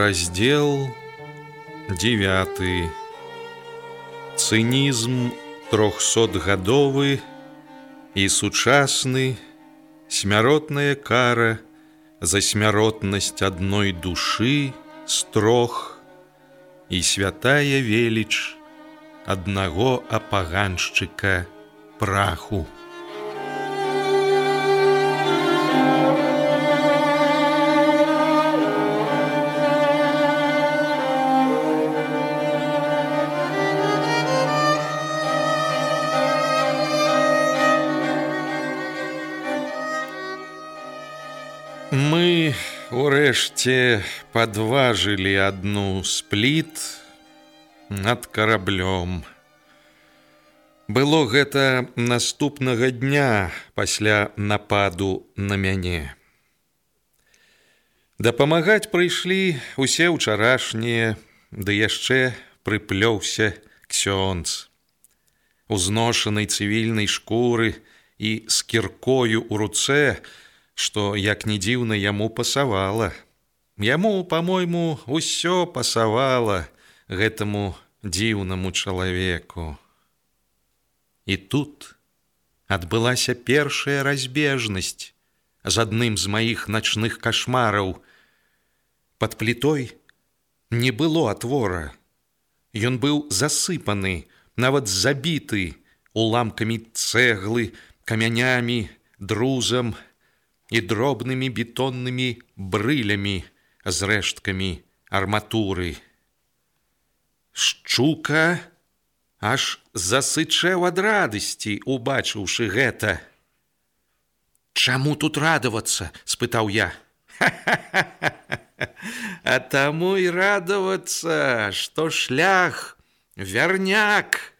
Раздел 9 Цынізм трохсотгадовы і сучасны. Смяротная кара за смяротнасць адной душы строх. І святая веліч аднаго апаганшчыка праху. Мы урэшце падважылі адну спліт над караблём. Было гэта наступнага дня пасля нападу на мяне. Дапамагаць прыйшлі усе ўчарашнія, ды яшчэ прыплёўся ксёнц. Узношанай цывільнай шкуры і з кіркою ў руцэ, што як не дзіўна яму пасавала. Яму, па-мойму, усё пасавала гэтаму дзіўнаму чалавеку. І тут адбылася першая разбежнасць з адным з маіх начных кашмараў. Пад плітой не было отвора. Ён быў засыпаны, нават забіты уламкамі цэглы, камянямі, друзам, і дробнымі бетоннымі брылямі з рэшткамі арматуры. Шчука аж засычэў ад радасці, убачыўшы гэта. Чаму тут радавацца? — спытаў я. А таму і радавацца, што шлях вярняк.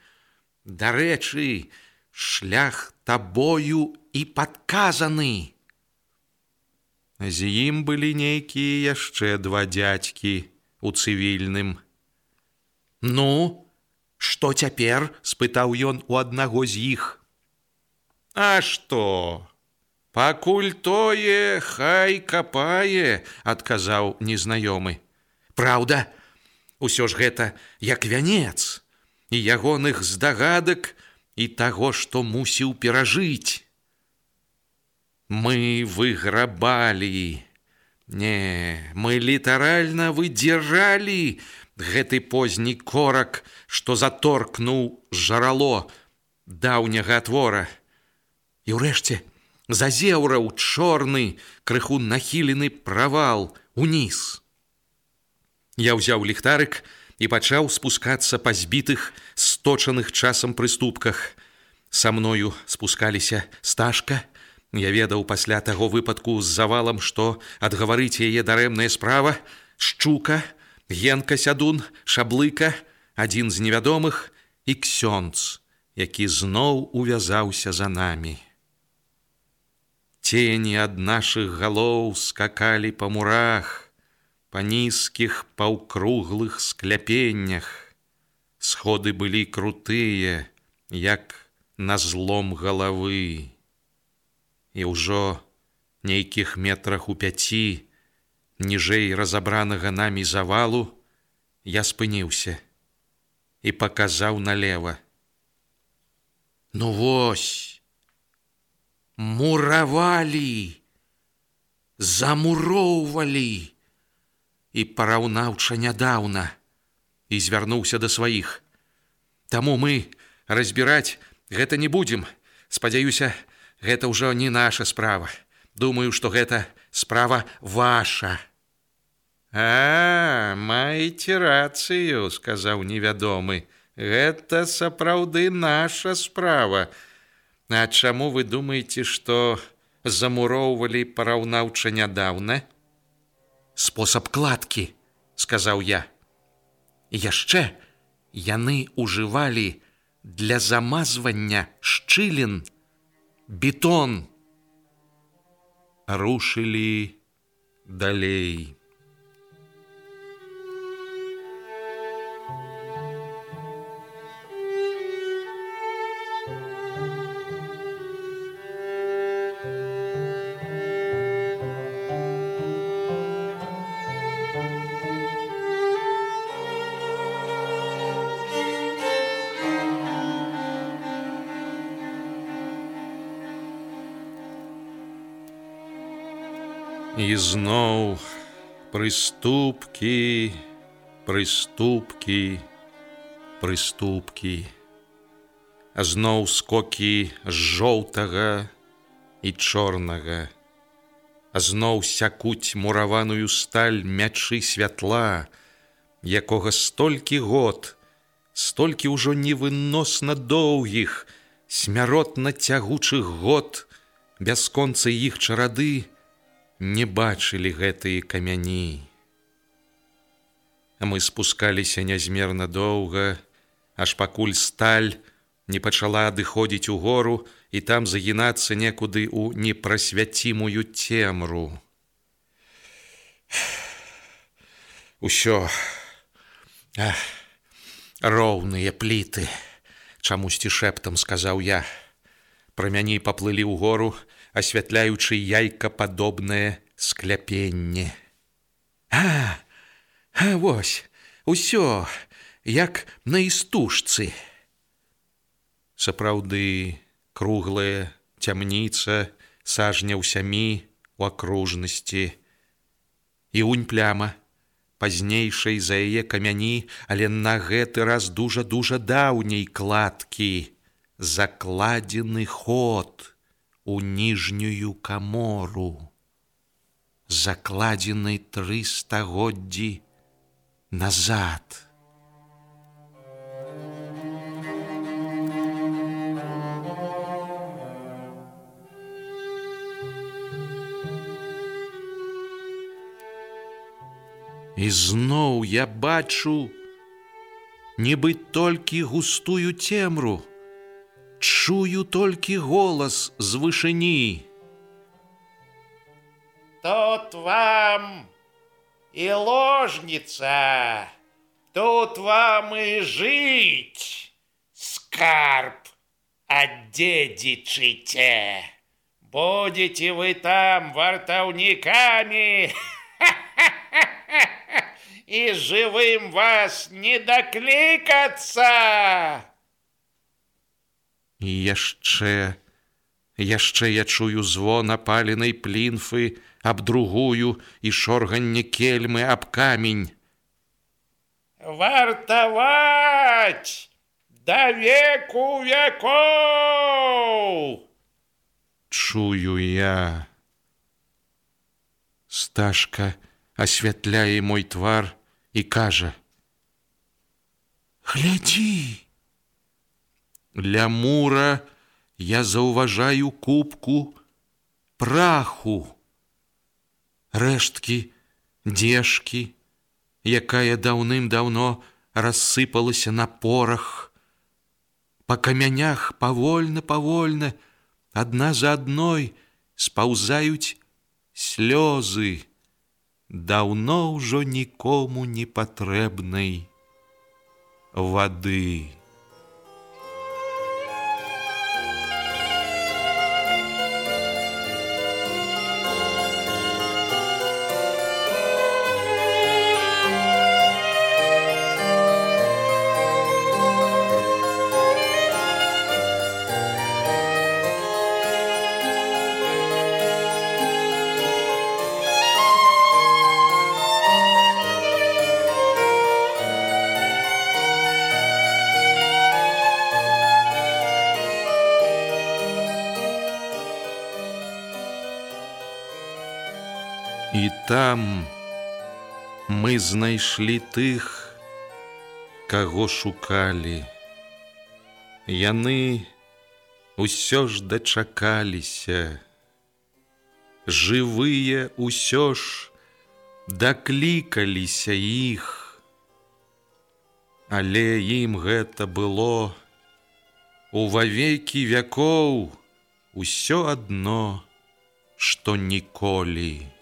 Дарэчы, шлях табою і падказаны. З ім былі нейкія яшчэ два дзядзькі у цывільным. Ну, што цяпер? — спытаў ён у аднаго з іх. А што? Пакуль тое, хай капае, — адказаў незнаёмы. Праўда, усё ж гэта як вянец і ягоных здагадак і таго, што мусіў перажыць. Мы выграбалі. Не, мы літаральна выдзіралі гэты позні корак, што заторкнуў жарало даўняга твора. І ўрэшце зазеўраў чорны, крыху нахілены правал уніз. Я ўзяў ліхтарык і пачаў спускацца па збітых, сточаных часам прыступках. Са мною спускаліся стажка, Я ведаў пасля таго выпадку з завалам, што адгаварыць яе дарэмная справа, шчука, генка сядун, шаблыка, адзін з невядомых і ксёнц, які зноў увязаўся за намі. Тені ад нашых галоў скакалі па мурах, па нізкіх паўкруглых скляпеннях. Сходы былі крутыя, як на злом галавы і ўжо нейкіх метрах у пяці ніжэй разабранага намі завалу я спыніўся і паказаў налево. Ну вось, муравалі, замуроўвалі і параўнаўча нядаўна і звярнуўся да сваіх. Таму мы разбіраць гэта не будзем. Спадзяюся, гэта ўжо не наша справа. Думаю, што гэта справа ваша. А, маеце рацыю, сказаў невядомы. Гэта сапраўды наша справа. А чаму вы думаеце, што замуроўвалі параўнаўча нядаўна? Спосаб кладкі, сказаў я. Яшчэ яны ўжывалі для замазвання шчылін бетон. Рушылі далей. Зноў прыступкі, прыступкі, прыступкі. А зноў скокі з жоўтага і чорнага. А зноў сякуць мураваную сталь мячы святла, якога столькі год, столькі ўжо невыносна доўгіх, смяротна цягучых год, бясконцы іх чарады, не бачылі гэтыя камяні. А мы спускаліся нязмерна доўга, аж пакуль сталь не пачала адыходзіць у гору і там загінацца некуды ў непрасвяцімую цемру. Усё роўныя пліты, чамусьці шэптам сказаў я. Прамяні паплылі ў гору, асвятляючы яйкападобнае скляпенне. А, а вось, усё, як на істужцы. Сапраўды, круглая цямніца сажня ў сямі у акружнасці. І унь пляма, пазнейшай за яе камяні, але на гэты раз дужа-дужа даўняй кладкі, закладзены ход у ніжнюю камору, закладзены тры стагоддзі назад. І зноў я бачу, нібы толькі густую цемру, чую толькі голас з вышыні. Тут вам і ложніца, тут вам і жыць, скарб аддзедзічыце. Будете вы там вартаўнікамі і жывым вас не даклікацца. І яшчэ, яшчэ я чую звон апаленай плінфы аб другую і шорганне кельмы аб камень. Вартаваць да веку вякоў! Чую я. Сташка асвятляе мой твар і кажа: « Глядзі! Для мура я заўважаю кубку праху, рэшткі, дзежкі, якая даўным-даўно рассыпалася на порах. Па камянях павольна, павольна, адна за адной спаўзаюць слёзы, даўно ўжо нікому не патрэбнай вады. І там мы знайшлі тых, каго шукалі. Яны ўсё ж дачакаліся. Жывыя ўсё ж даклікаліся іх. Але ім гэта было увавекі вякоў усё адно, што ніколі.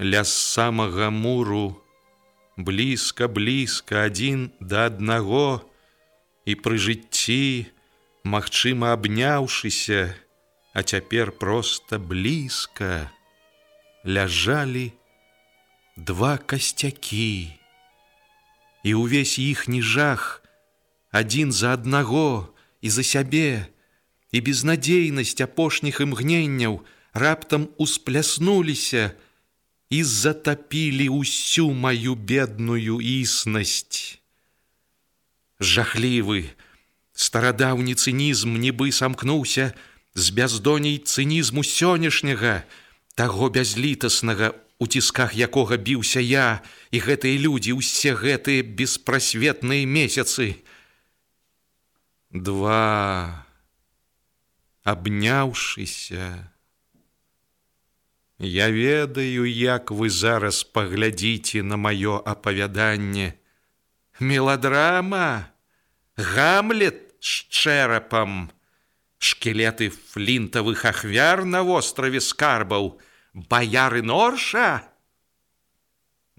Ля самага муру блізка блізка адзін да аднаго і пры жыцці, магчыма абняўшыся, а цяпер проста блізка ляжалі два касцякі. І ўвесь іхні жах адзін за аднаго і за сябе, і безнадзейнасць апошніх імгненняў раптам успляснуліся і затапілі ўсю маю бедную існасць. Жахлівы, старадаўні цынізм нібы самкнуўся з бяздоней цынізму сённяшняга, таго бязлітаснага, у цісках якога біўся я і гэтыя людзі ўсе гэтыя беспрасветныя месяцы. Два абняўшыся. Я ведаю, як вы зараз паглядзіце на маё апавяданне. Меладрама, гамлет з чэрапам, шкілеты флінтавых ахвяр на востраве скарбаў, баяры норша!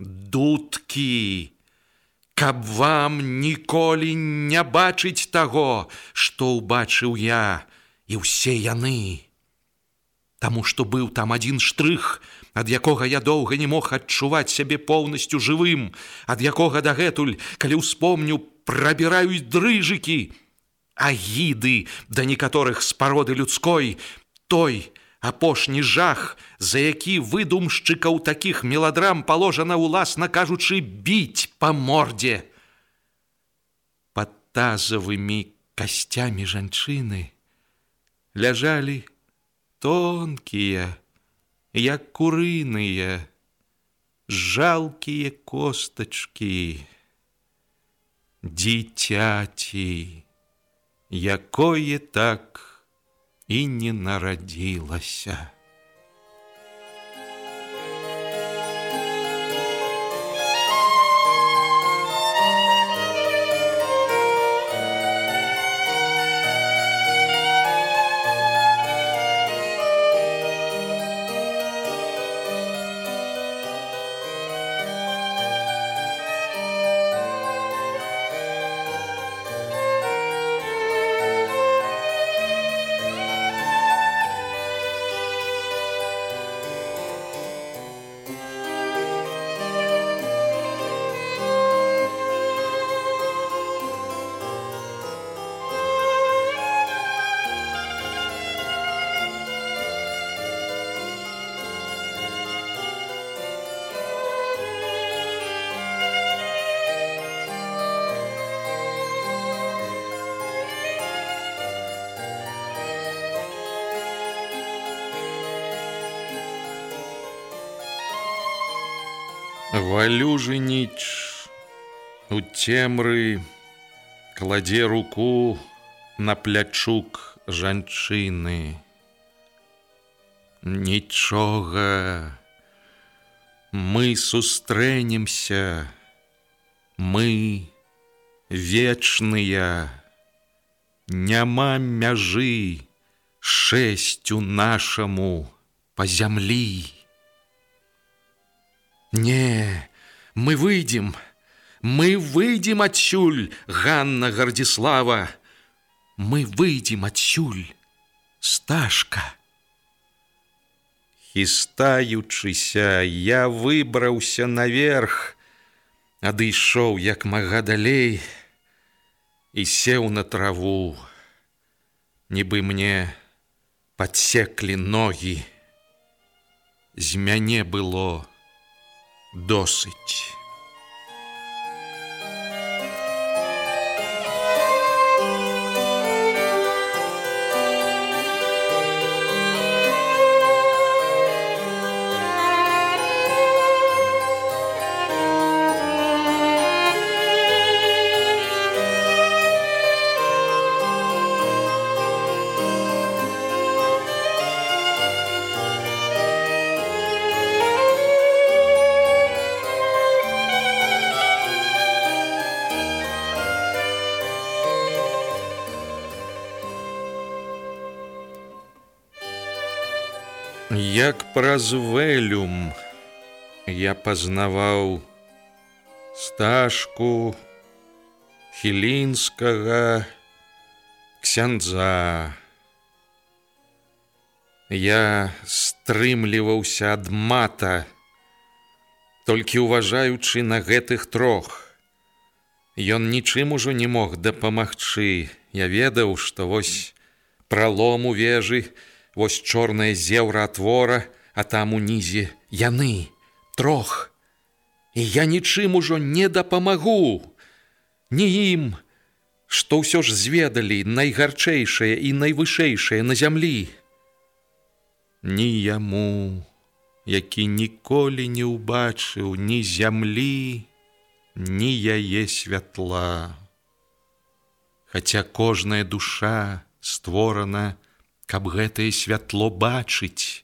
Дудкі! Каб вам ніколі не бачыць таго што ўбачыў я і ўсе яны Таму што быў там адзін штрых ад якога я доўга не мог адчуваць сябе поўнасцю жывым ад якога дагэтуль калі ўспомню прабіраюць дрыжыкі агіды да некаторых з пароды людской той апошні жах, за які выдумшчыкаў такіх меладрам паложана ўласна кажучы біць па мордзе. Пад тазавымі касцямі жанчыны ляжалі тонкія, як курыныя, жалкія костачкі, дзіцяці, якое так, і не нарадзілася. Валюжы ніч у цемры кладзе руку на плячук жанчыны. Нічога мы сустрэнемся, мы вечныя, няма мяжы шэсцю нашаму па зямлі. Не, мы выйдем, мы выйдем отсюль, Ганна Гордислава. Мы выйдем отсюль, Сташка. Хістаючыся, я выбраўся наверх, адышоў як мага далей і сеў на траву. Нібы мне подсеклі ногі. З мяне было, досыць. Праз вэлюм я пазнаваў стажку хілінскага ксяндза. Я стрымліваўся ад мата, толькі уважаючы на гэтых трох. Ён нічым ужо не мог дапамагчы. Я ведаў, што вось пралом у вежы, вось чорная зеўра отвора, а там унізе яны трох. І я нічым ужо не дапамагу. Не ім, што ўсё ж зведалі найгарчэйшае і найвышэйшае на зямлі. Ні яму, які ніколі не ўбачыў ні зямлі, ні яе святла. Хаця кожная душа створана, каб гэтае святло бачыць,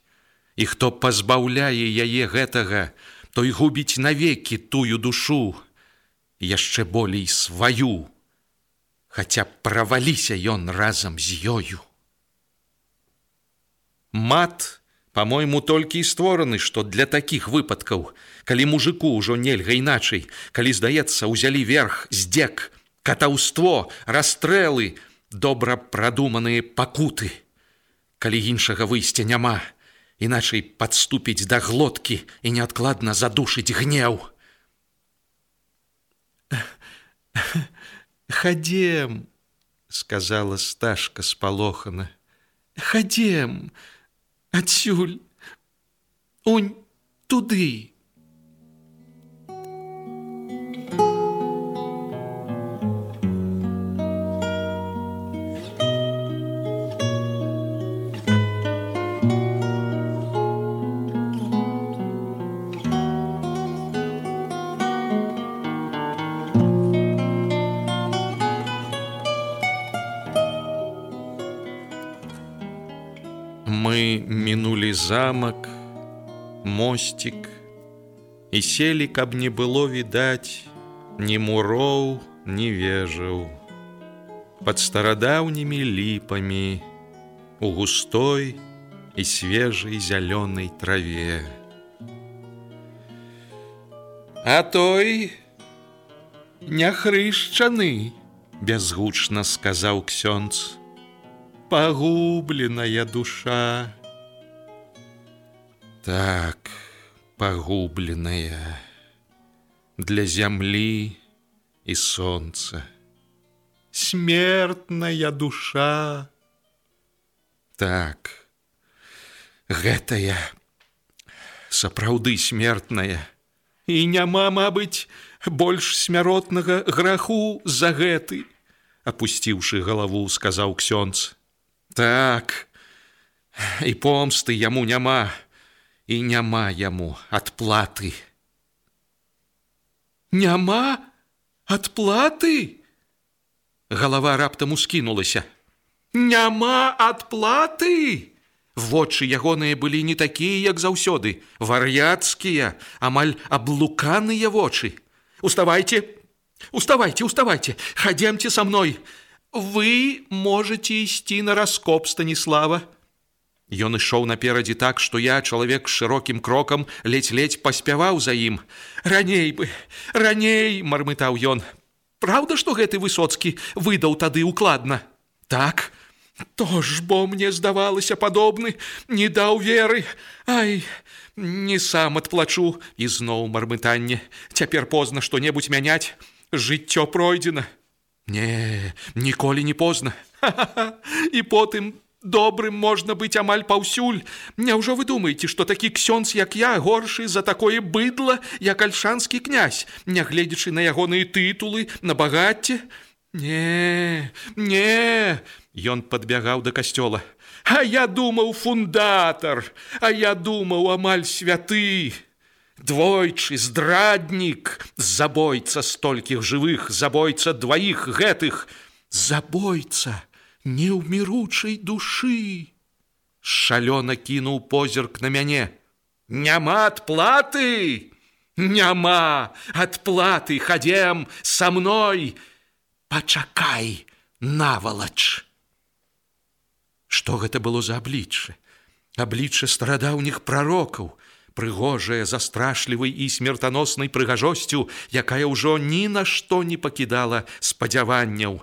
і хто пазбаўляе яе гэтага, той губіць навекі тую душу, яшчэ болей сваю, хаця праваліся ён разам з ёю. Мат, по-мойму, толькі і створаны, што для такіх выпадкаў, калі мужику ўжо нельга іначай, калі здаецца, узялі верх здзек, катаўство, расстрэлы, добра прадуманыя пакуты. Калі іншага выйсця няма, іначай падступіць да глоткі і неадкладна задушыць гнеў. Хадзем, сказала стажка спалохана. Хадзем, адсюль унь туды замак, мосцік і селі, каб не было відаць ні муроў, ні вежаў. Пад старадаўнімі ліпамі, у густой і свежай зялёнай траве. А той няхрышчаны, бязгучна сказаў ксёндз пагубленая душа. Так, пагубленая для зямлі і солнца. Смертная душа. Так, гэтая сапраўды смертная. І няма, мабыць, больш смяротнага граху за гэты, опусціўшы галаву, сказаў ксёндз. Так, і помсты яму няма, і няма яму адплаты. Няма адплаты? Галава раптам ускінулася. Няма адплаты! Вочы ягоныя былі не такія, як заўсёды, вар'яцкія, амаль аблуканыя вочы. Уставайте, уставайте, уставайте, хадземце са мной, вы можете ісці на раскоп станіслава Ён ішоў наперадзе так што я чалавек шырокім крокам ледзь-ледзь паспяваў за ім. Раней бы раней мармытаў ён. Праўда што гэты высоцкі выдаў тады укладна? Так то ж бо мне здавалася падобны не даў веры. Ай не сам адплачу і зноў мармытанне. Цяпер позна што-небудзь мяняць. Жыццё пройдзена Не, ніколі не позна. І потым добрым можна быць амаль паўсюль. Няўжо вы думаеце, што такі ксёнз, як я, горшы за такое быдла, як альшанскі князь, нягледзячы на ягоныя тытулы, на багацце? Не, не, Ён падбягаў да касцёла. А я думаў фундатар, а я думаў амаль святы. Двойчы здраднік, забойца столькіх жывых, забойца дваіх гэтых, забойца неўміручай душы. Шалёна кінуў позірк на мяне. Няма адплаты! Няма адплаты, хадзем са мной, Пачакай, навалач. Што гэта было за аблічча? Аблічча старадаўніх прарокаў, прыгожая застрашлівай і смертаноснай прыгажосцю, якая ўжо ні на што не пакідала спадзяванняў.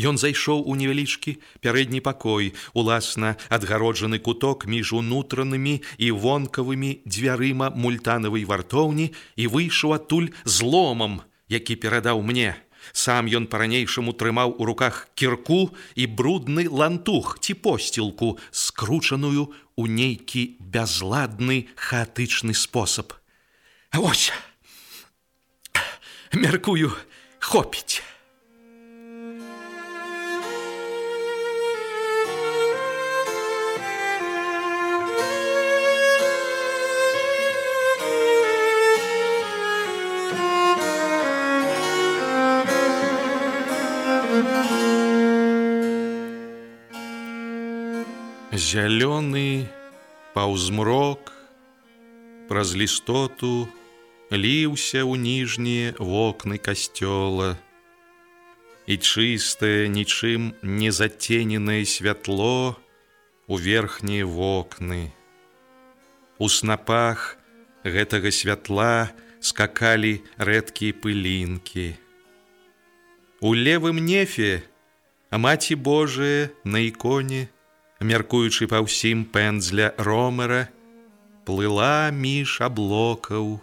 Ён зайшоў у невялічкі пярэдні пакой, уласна адгароджаны куток між унутранымі і вонкавымі дзвярыма мультанавай вартоўні і выйшаў адтуль зломам, які перадаў мне. Сам ён па-ранейшаму трымаў у руках кірку і брудны лантух ці посцілку, скручаную ў нейкі бязладны хаатычны спосаб. Вось мяркую хопіць. Зялёны паўзмрок праз лістоту ліўся ў ніжнія вокны касцёла. І чыстае, нічым не зацененае святло у верхнія вокны. У снапах гэтага святла скакалі рэдкія пылінкі. У левым нефе, маці Божая на іконе, мяркуючы па ўсім пэндзля ромера, плыла між аблокаў,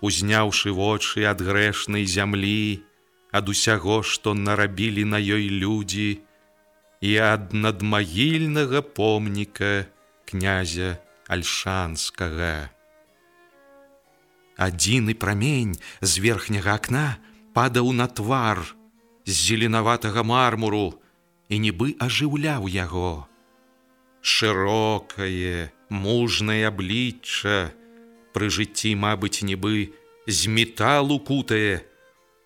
узняўшы вочы ад грэшнай зямлі, ад усяго, што нарабілі на ёй людзі, і ад надмагільнага помніка князя альшанскага. Адзіны прамень з верхняга акна падаў на твар з зеленаватага мармуру і нібы ажыўляў яго шырокае, мужнае аблічча, пры жыцці, мабыць, нібы з металу кутае,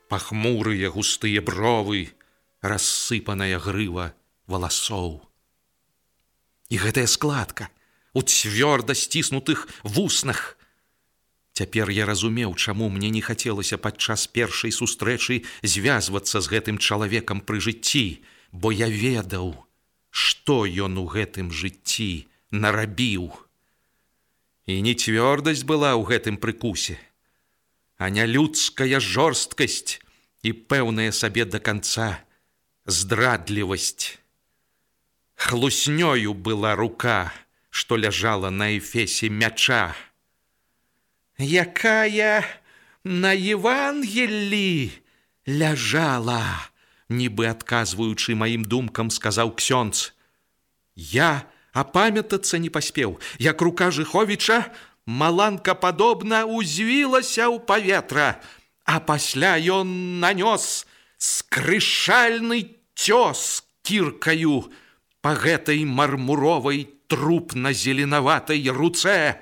пахмурыя густыя бровы, рассыпаная грыва валасоў. І гэтая складка у цвёрда сціснутых вуснах. Цяпер я разумеў, чаму мне не хацелася падчас першай сустрэчы звязвацца з гэтым чалавекам пры жыцці, бо я ведаў, што ён у гэтым жыцці нарабіў. І не цвёрдасць была ў гэтым прыкусе, а не людская жорсткасць і пэўная сабе да канца здрадлівасць. Хлуснёю была рука, што ляжала на эфесе мяча. Якая на Евангеллі ляжала, нібы адказваючы маім думкам сказаў ксёнц я апамятацца не паспеў. Як рука жыховіча маланка падобна узвілася ў паветра а пасля ён нанёс скрышальны цёс кіркаю па гэтай мармуровай трупна-зеленаватай руцэ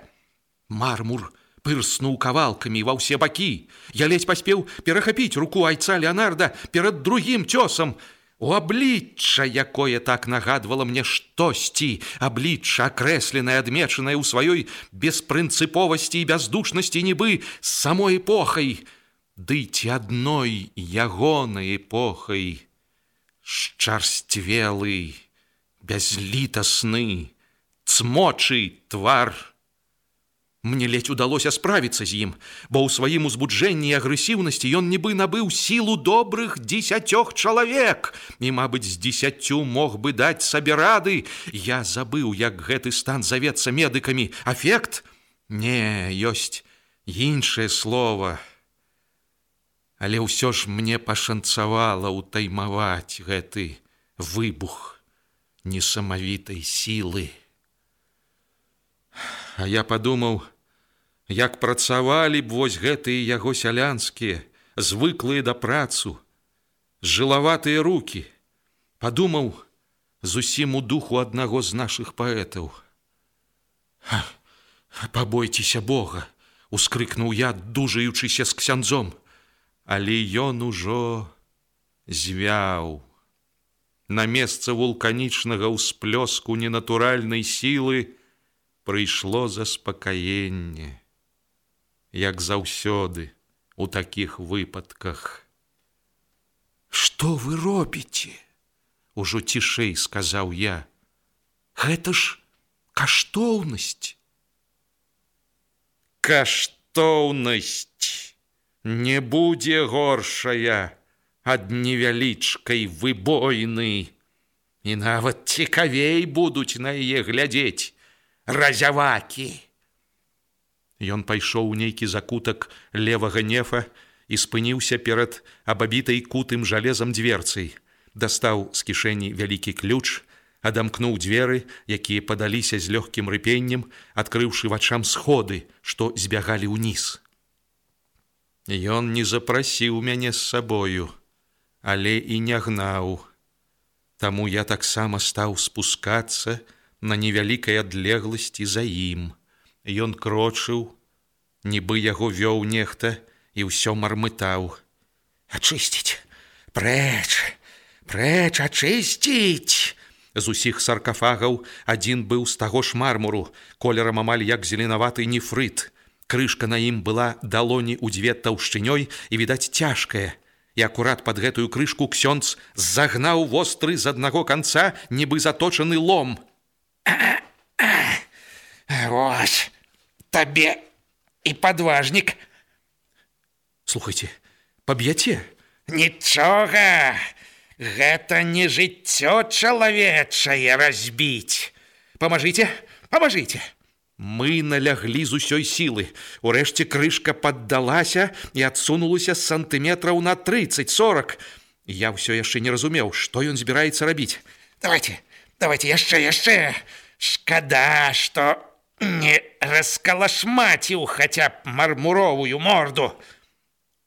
мармур пырснуў кавалкамі ва ўсе бакі. Я ледзь паспеў перахапіць руку айца Леонарда перад другім цёсам. У аблічча, якое так нагадвала мне штосьці, аблічча акрэсленае, адмечанае ў сваёй беспрынцыповасці і бяздушнасці нібы з самой эпохай, Ды ці адной ягонай эпохай, Шчарсцвелы, бязлітасны, цмочы твар, Мне ледзь удалося справіцца з ім, бо ў сваім узбуджэнні і агрэсіўнасці ён нібы набыў сілу добрых дзесяцёх чалавек і, мабыць, з дзесяцю мог бы даць сабе рады. Я забыў, як гэты стан завецца медыкамі. Афект? Не, ёсць іншае слово. Але ўсё ж мне пашанцавала ўтаймаваць гэты выбух несамавітай сілы. А я падумаў, як працавалі б вось гэтыя яго сялянскія, звыклыя да працу, жылаватыя руки, падумаў зусім у духу аднаго з нашых паэтаў. Пабойцеся Бога, ускрыкнуў я, дужаючыся з ксяндзом, але ён ужо звяў. На месца вулканічнага ўсплёску ненатуральнай сілы прыйшло заспакаенне як заўсёды у такіх выпадках. Што вы робіце? Ужо цішэй сказаў я. Гэта ж каштоўнасць. Каштоўнасць не будзе горшая ад невялічкай выбойны. І нават цікавей будуць на яе глядзець разявакі. Ён пайшоў у нейкі закутак левага нефа і спыніўся перад абабітай кутым жалезам дверцай, дастаў з кішэні вялікі ключ, адамкнуў дзверы, якія падаліся з лёгкім рыпеннем, адкрыўшы вачам сходы, што збягалі ўніз. Ён не запрасіў мяне з сабою, але і не гнаў. Таму я таксама стаў спускацца на невялікай адлегласці за ім. Ён крочыў, нібы яго вёў нехта і ўсё мармытаў: Ачысціць, прэч, прэч ачысціць! З усіх саркафагаў адзін быў з таго ж мармуру, колерам амаль як зеленаваты нефрыт. Крышка на ім была далоні ў дзве таўшчынёй і відаць цяжкая. І акурат под гэтую крышку ксёнц загнаў востры з аднаго канца, нібы заточаны лом. Вось табе і падважнік. Слухайте, паб'яце, Нічога, Гэта не жыццё чалавечае разбіць. Памажыце, памажыце. Мы наляглі з усёй сілы. Урэшце крышка паддалася і адсунулася з сантыметраў на 30-40. Я ўсё яшчэ не разумеў, што ён збіраецца рабіць. Давайте, давайте яшчэ яшчэ. Шкада, што не раскалашмаціў хаця б мармуровую морду.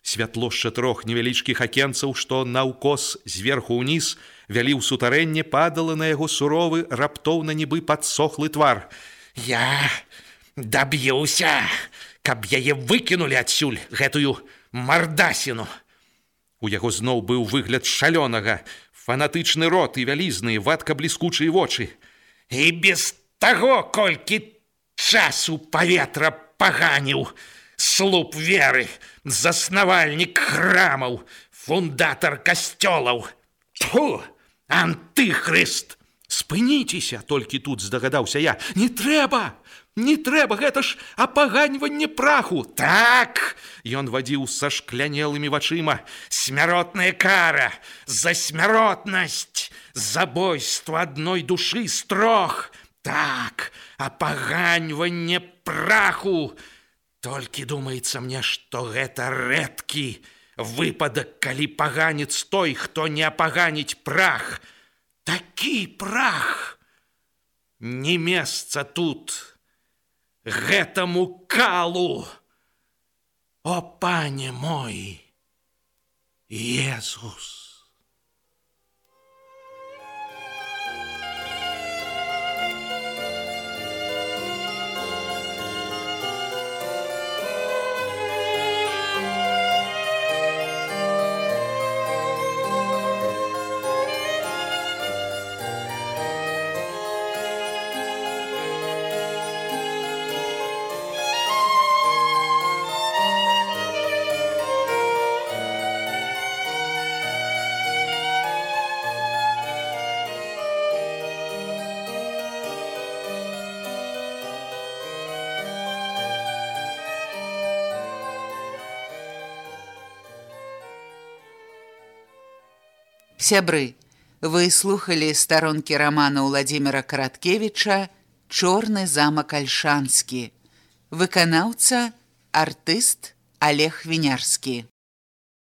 Святло з чатырох невялічкіх акенцаў, што наўкос зверху ўніз, вялі ў сутарэнне падала на яго суровы, раптоўна нібы падсохлы твар. Я даб'юся, каб яе выкінулі адсюль гэтую мардасіну. У яго зноў быў выгляд шалёнага, фанатычны рот і вялізныя вадка бліскучыя вочы. І без таго, колькі часу паветра паганіў, слуп веры, заснавальнік храмаў, фундатар касцёлаў. Тьфу, антыхрыст! Спыніцеся, толькі тут здагадаўся я, не трэба! Не трэба, гэта ж апаганьванне праху. Так, Ён вадзіў са шклянелымі вачыма. смяротная кара, за смяротнасць, забойства адной душы з трох. Так, апаганьванне праху. Толькі думаецца мне, што гэта рэдкі выпадак, калі паганец той, хто не апаганіць прах. Такі прах. Не месца тут гэтаму калу. О пане мой, Езус! Сябры, вы слухалі старонкі рамана Владзіміра Караткевіча Чорны замак Альшанскі. Выканаўца артыст Олег Вінярскі.